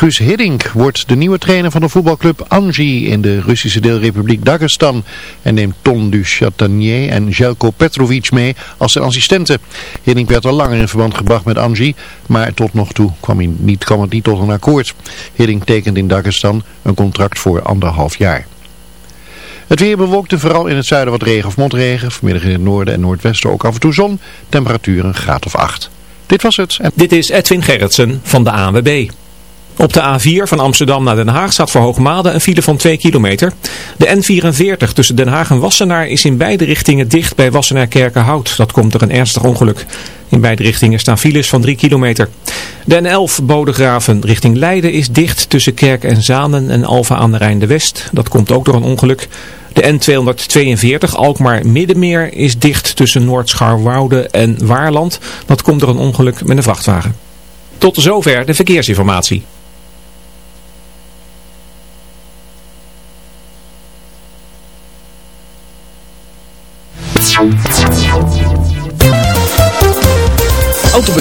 Guus Hiddink wordt de nieuwe trainer van de voetbalclub Anji in de Russische deelrepubliek Dagestan. En neemt Ton du Chatanier en Jelko Petrovic mee als zijn assistenten. Hiddink werd al langer in verband gebracht met Anji, maar tot nog toe kwam, niet, kwam het niet tot een akkoord. Hiddink tekent in Dagestan een contract voor anderhalf jaar. Het weer bewolkt vooral in het zuiden wat regen of motregen. Vanmiddag in het noorden en noordwesten ook af en toe zon. Temperatuur een graad of 8. Dit was het. Dit is Edwin Gerritsen van de ANWB. Op de A4 van Amsterdam naar Den Haag staat voor Hoogmade een file van 2 kilometer. De N44 tussen Den Haag en Wassenaar is in beide richtingen dicht bij Wassenaar-Kerkenhout. Dat komt door een ernstig ongeluk. In beide richtingen staan files van 3 kilometer. De N11 Bodegraven richting Leiden is dicht tussen Kerk en Zanen en Alfa aan de Rijn de West. Dat komt ook door een ongeluk. De N242 Alkmaar-Middenmeer is dicht tussen Noordscharwoude en Waarland. Dat komt door een ongeluk met een vrachtwagen. Tot zover de verkeersinformatie.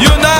You know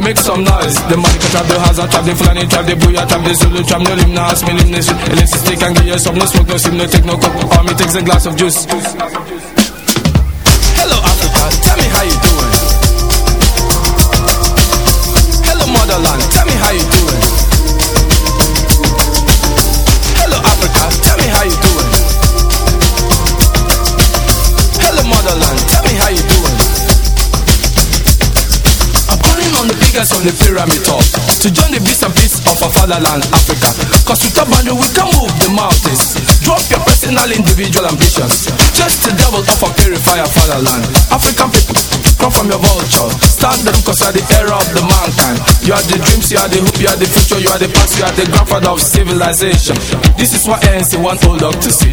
Make some noise. The can trap the Hazard, trap the Fulani, trap the Booyah, trap the Zulu, trap no limb, no ask me limb. Elixir stick and get some, no smoke, no sim, no take no coke. Or me takes a glass of juice. The pyramid top. To join the beast and peace of our fatherland, Africa. Cause with a boundary we can move the mountains. Drop your personal individual ambitions. Just the devil of a purifier fatherland. African people, come from your vulture. Stand up cause you are the era of the mankind. You are the dreams, you are the hope, you are the future You are the past, you are the grandfather of civilization. This is what ANC want old dog to see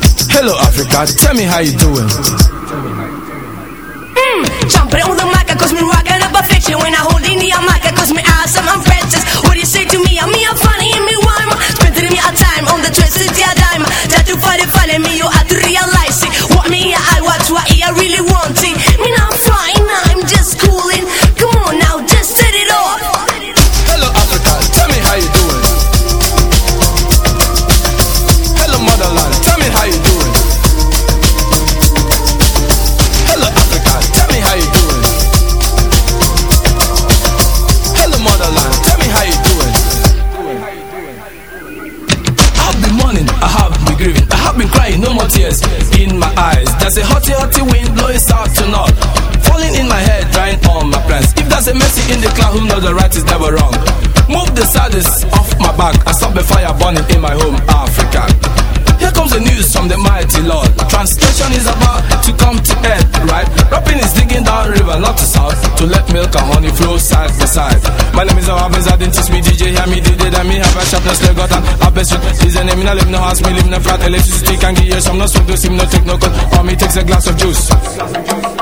Hello, Africa, tell me how you doing. Mm, jumping on the mic, cause me rocking up a fiction When I hold in the mic, cause me awesome, I'm precious What you say to me? I'm me, I'm funny, and me rhyme Spending me a time on the twisted yeah, dime Try to find it, find me, you have to realize it What me, I watch, what I really want side. My name is Awabes, I didn't teach me DJ, hear me DJ, then me have a sharpness, they got an abyss. Is a name, me no live no house, me live no flat, electricity can give you some, no smoke, no steam, no take no cut, or me takes a glass of juice.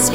Must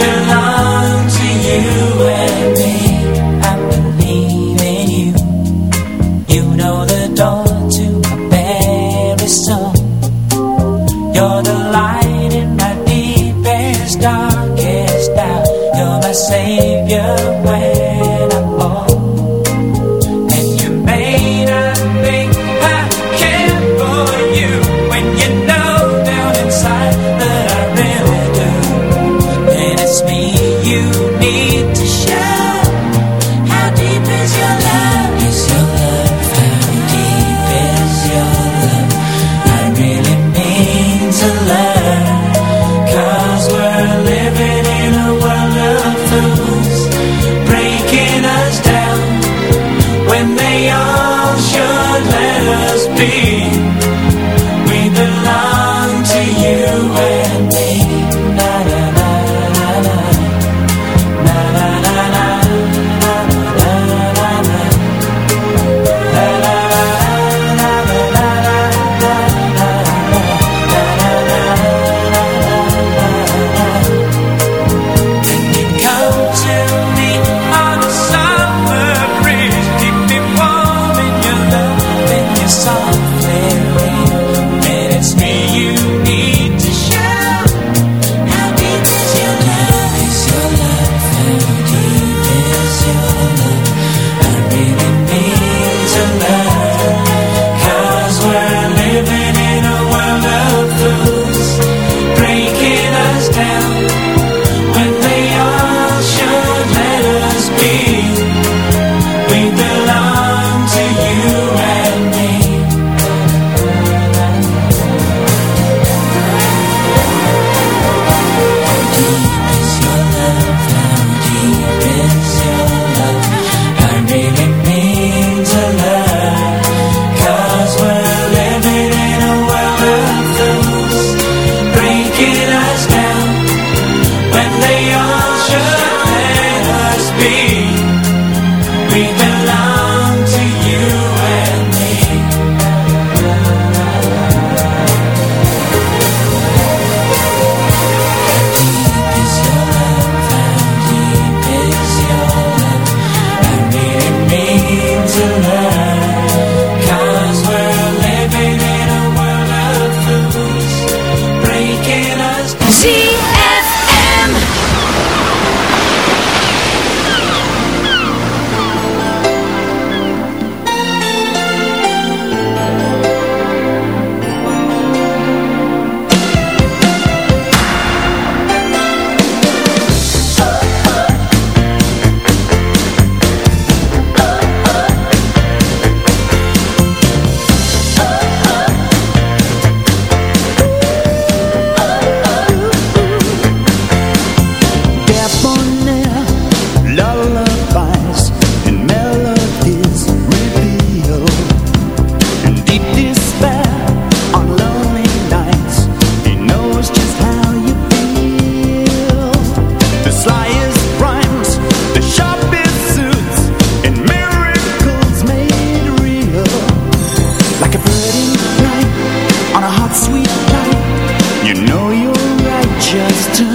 belong to you and just be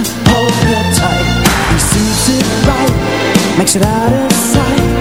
hold her tight. He sees it right, makes it out of sight.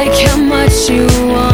Like how much you wanted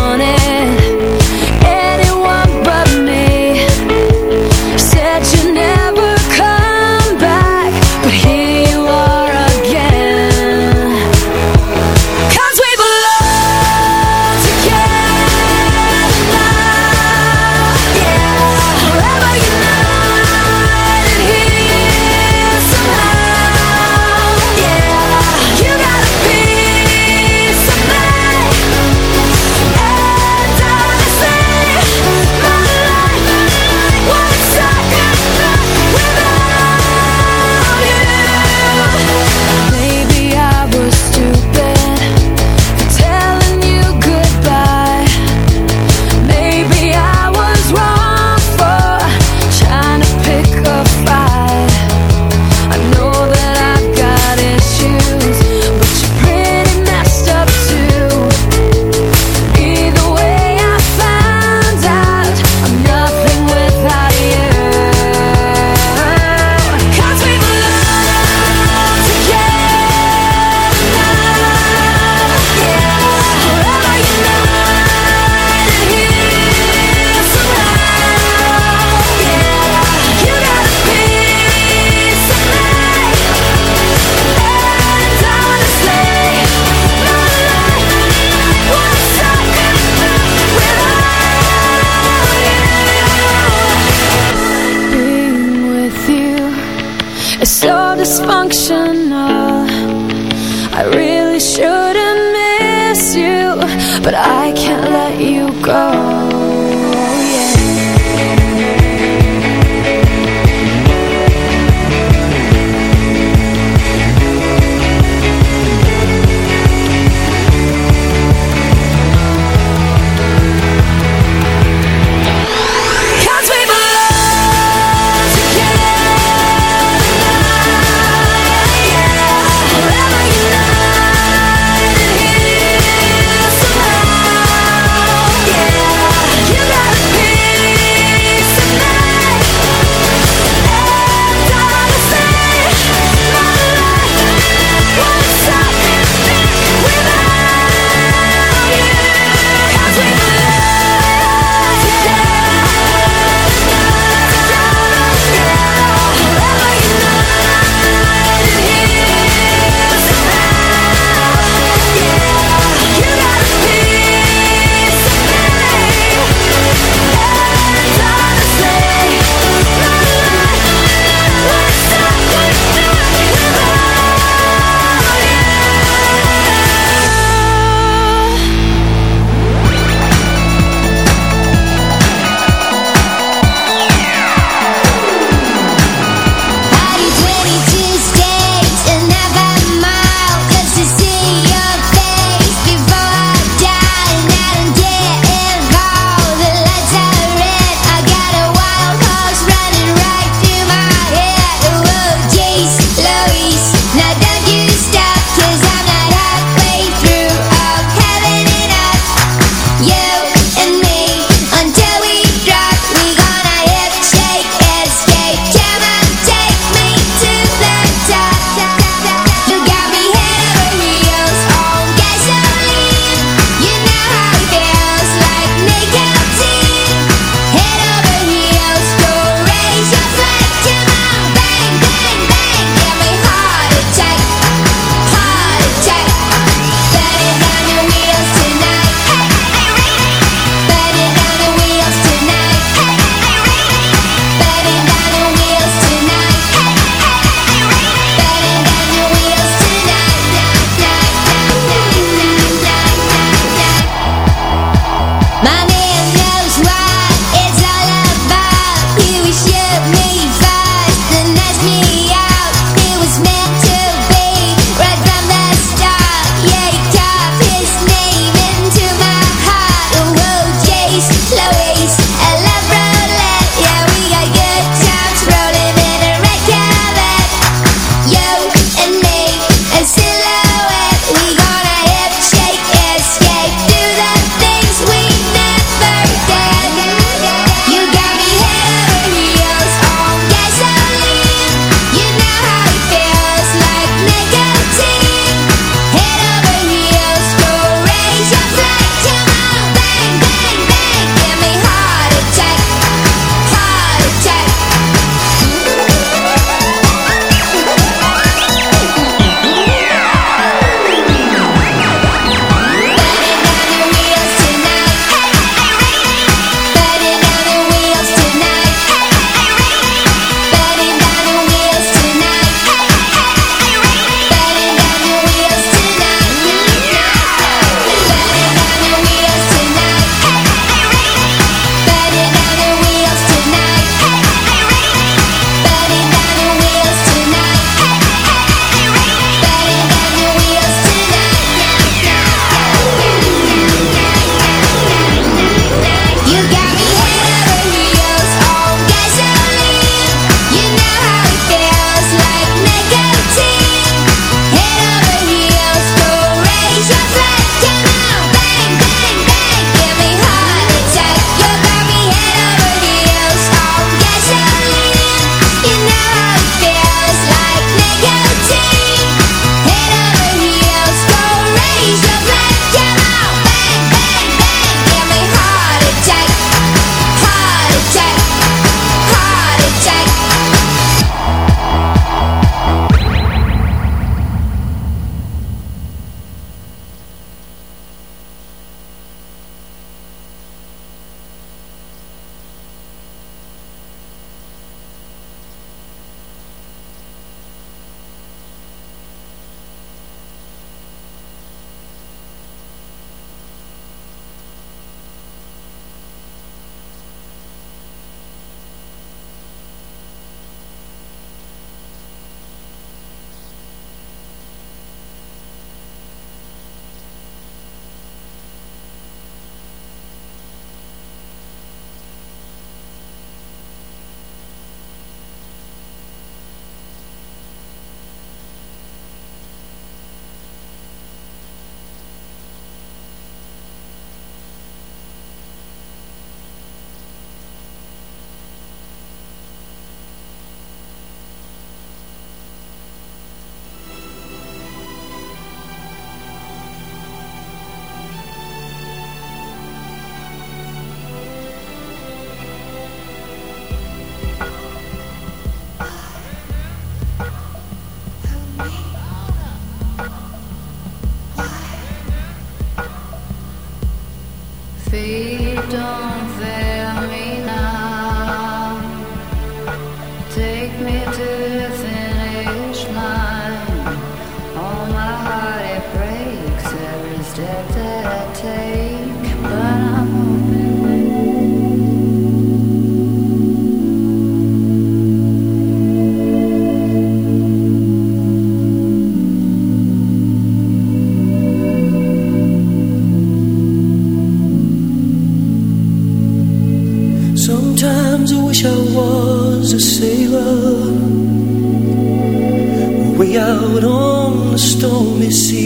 estou me sentindo.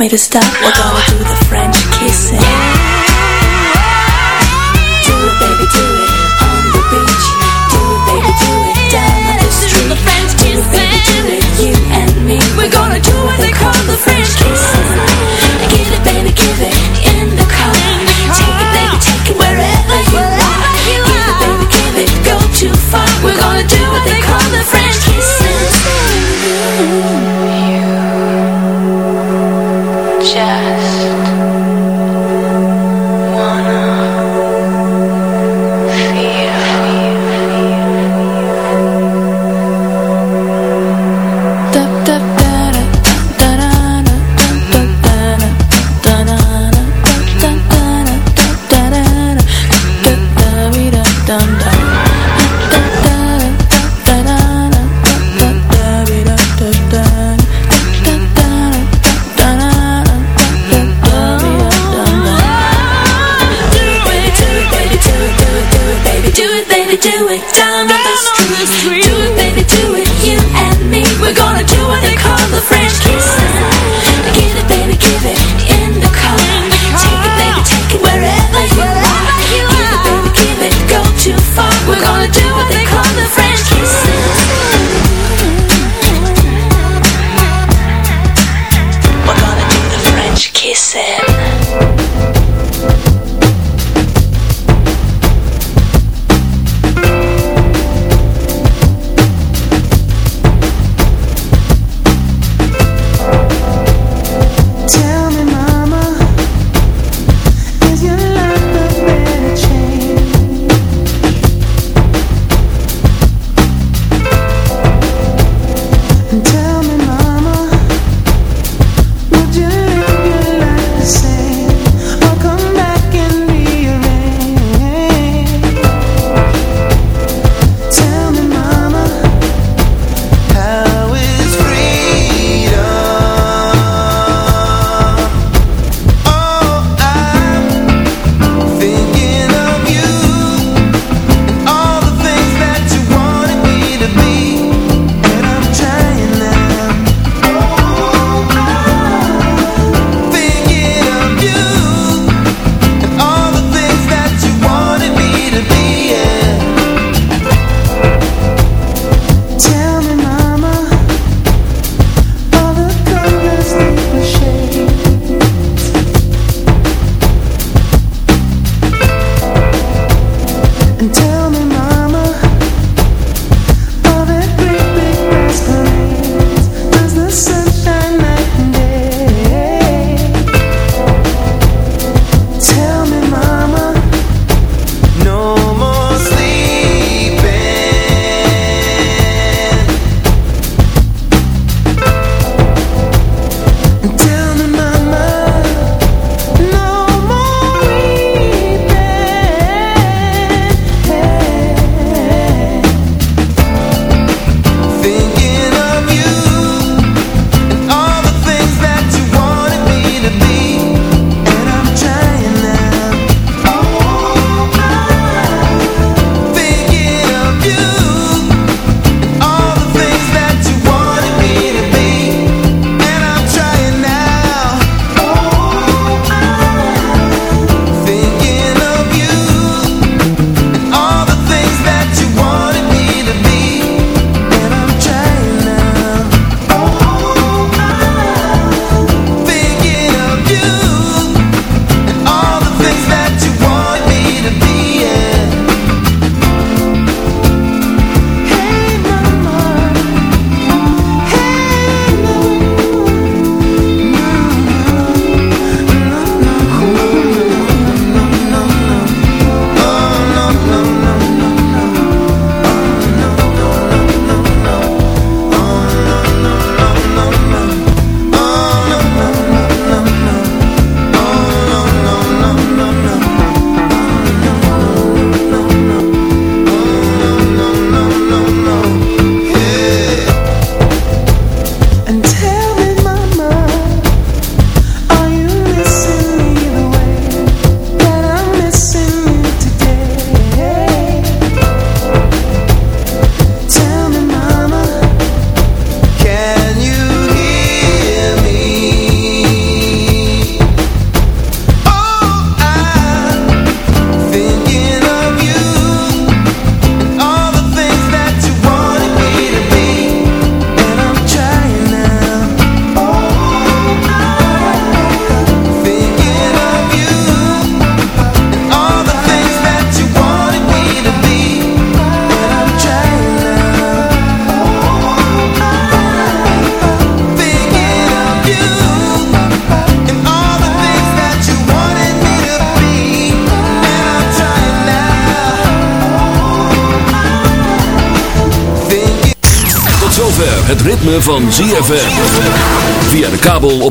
made a stop. We're gonna do